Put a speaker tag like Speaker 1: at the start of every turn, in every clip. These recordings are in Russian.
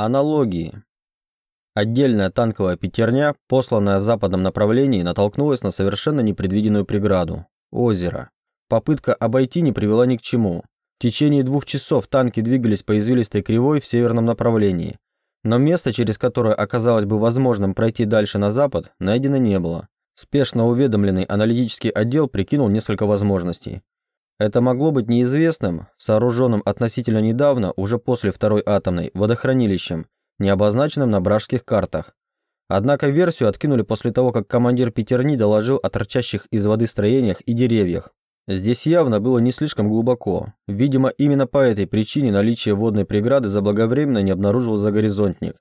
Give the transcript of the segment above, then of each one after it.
Speaker 1: Аналогии. Отдельная танковая пятерня, посланная в западном направлении, натолкнулась на совершенно непредвиденную преграду – озеро. Попытка обойти не привела ни к чему. В течение двух часов танки двигались по извилистой кривой в северном направлении. Но место, через которое оказалось бы возможным пройти дальше на запад, найдено не было. Спешно уведомленный аналитический отдел прикинул несколько возможностей. Это могло быть неизвестным, сооруженным относительно недавно, уже после второй атомной, водохранилищем, не обозначенным на бражских картах. Однако версию откинули после того, как командир Петерни доложил о торчащих из воды строениях и деревьях. Здесь явно было не слишком глубоко. Видимо, именно по этой причине наличие водной преграды заблаговременно не обнаружил загоризонтник.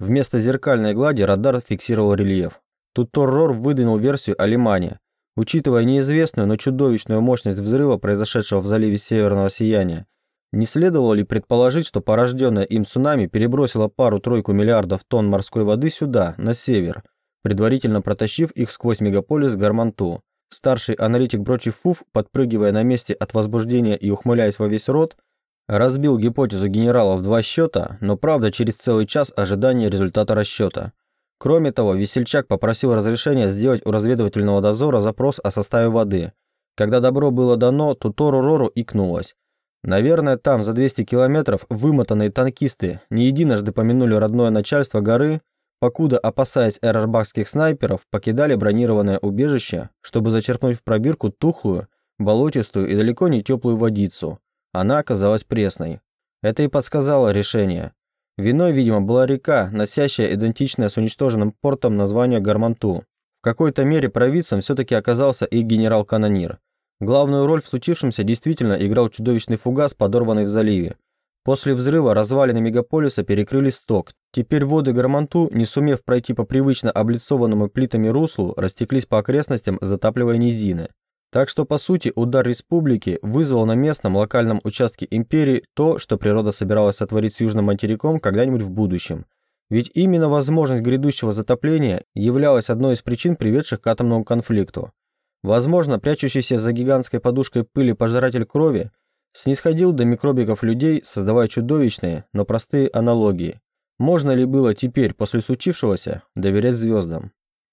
Speaker 1: Вместо зеркальной глади радар фиксировал рельеф. Тут Торрор выдвинул версию о лимане, Учитывая неизвестную, но чудовищную мощность взрыва, произошедшего в заливе Северного Сияния, не следовало ли предположить, что порожденное им цунами перебросило пару-тройку миллиардов тонн морской воды сюда, на север, предварительно протащив их сквозь мегаполис Гарманту? Старший аналитик Брочи Фуф, подпрыгивая на месте от возбуждения и ухмыляясь во весь рот, разбил гипотезу генерала в два счета, но правда через целый час ожидания результата расчета. Кроме того, Весельчак попросил разрешения сделать у разведывательного дозора запрос о составе воды. Когда добро было дано, то Тору-Рору икнулось. Наверное, там, за 200 километров, вымотанные танкисты не единожды помянули родное начальство горы, покуда, опасаясь эрарбахских снайперов, покидали бронированное убежище, чтобы зачерпнуть в пробирку тухлую, болотистую и далеко не теплую водицу. Она оказалась пресной. Это и подсказало решение. Виной, видимо, была река, носящая идентичное с уничтоженным портом название Гарманту. В какой-то мере провидцем все-таки оказался и генерал-канонир. Главную роль в случившемся действительно играл чудовищный фугас, подорванный в заливе. После взрыва развалины мегаполиса перекрыли сток. Теперь воды Гарманту, не сумев пройти по привычно облицованному плитами руслу, растеклись по окрестностям, затапливая низины. Так что, по сути, удар республики вызвал на местном локальном участке империи то, что природа собиралась сотворить с южным материком когда-нибудь в будущем. Ведь именно возможность грядущего затопления являлась одной из причин, приведших к атомному конфликту. Возможно, прячущийся за гигантской подушкой пыли пожиратель крови снисходил до микробиков людей, создавая чудовищные, но простые аналогии. Можно ли было теперь, после случившегося, доверять звездам?